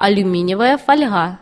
алюминиевая фольга.